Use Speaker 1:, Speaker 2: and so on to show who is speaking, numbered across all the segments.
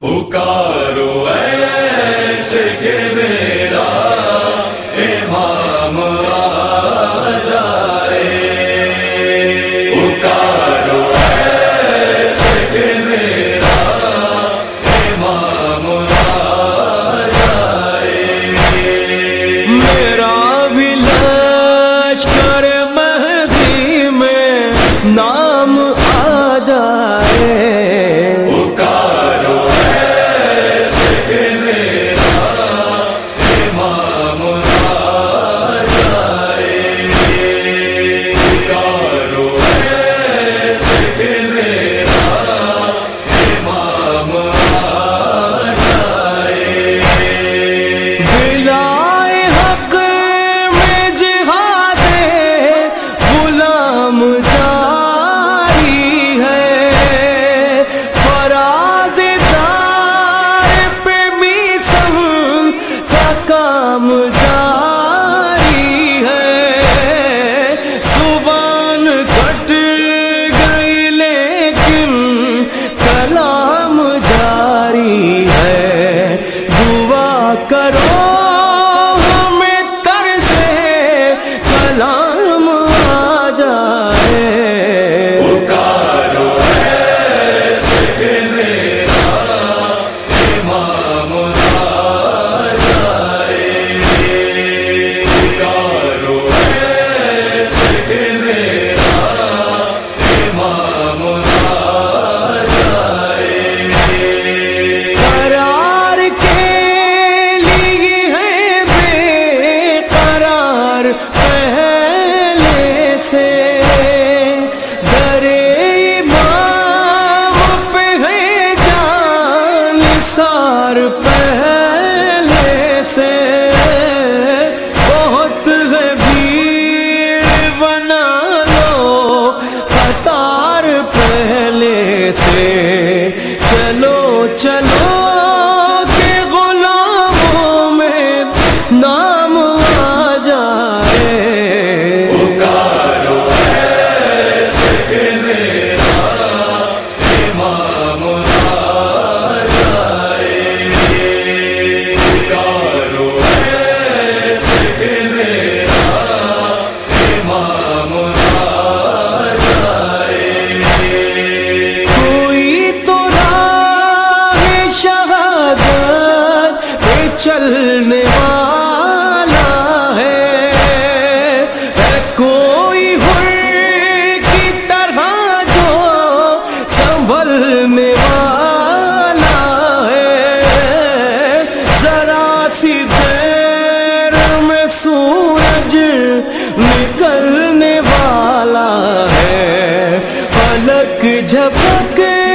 Speaker 1: پکارو ایسے
Speaker 2: کے ہم بار پہلے سے درے ماں پہ جان سار پہلے سے بہت ہے بھیڑ پہلے سے جھپک جھپک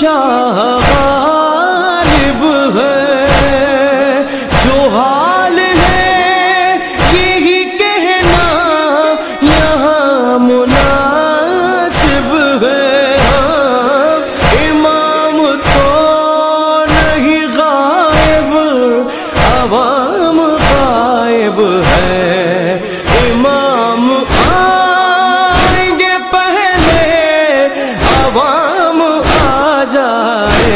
Speaker 2: شاہ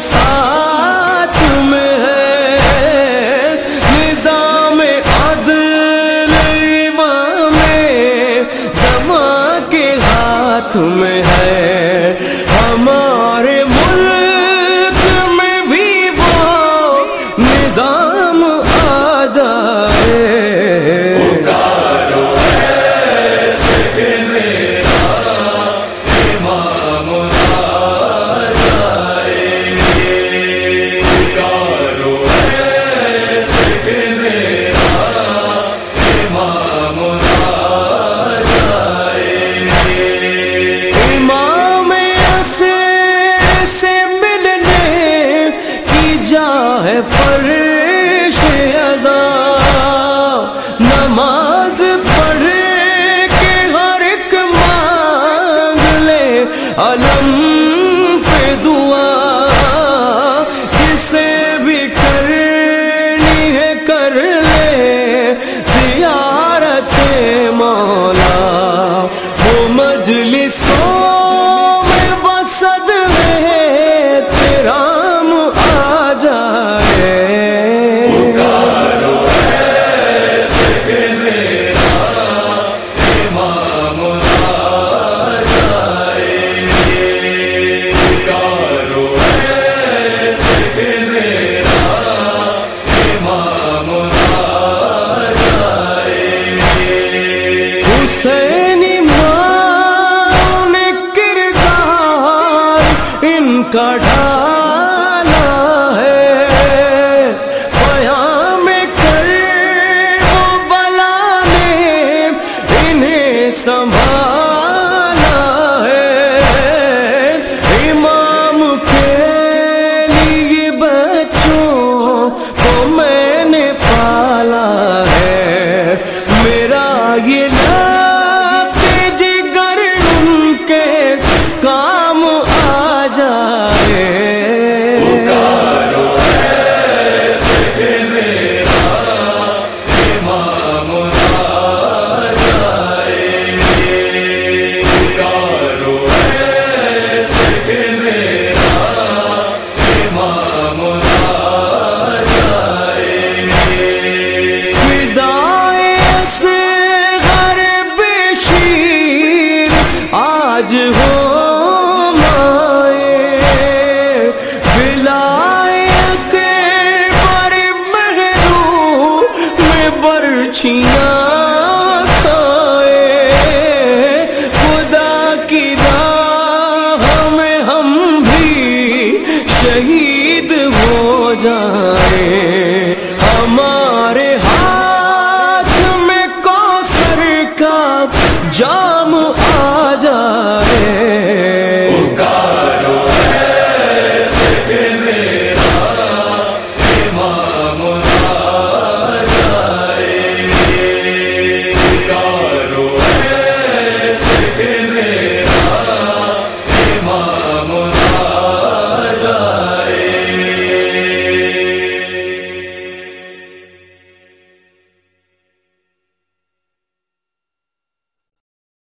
Speaker 2: ساتھ میں ہے نظام عدل امام زمان کے ہاتھ میں ہے۔ ہے پر جام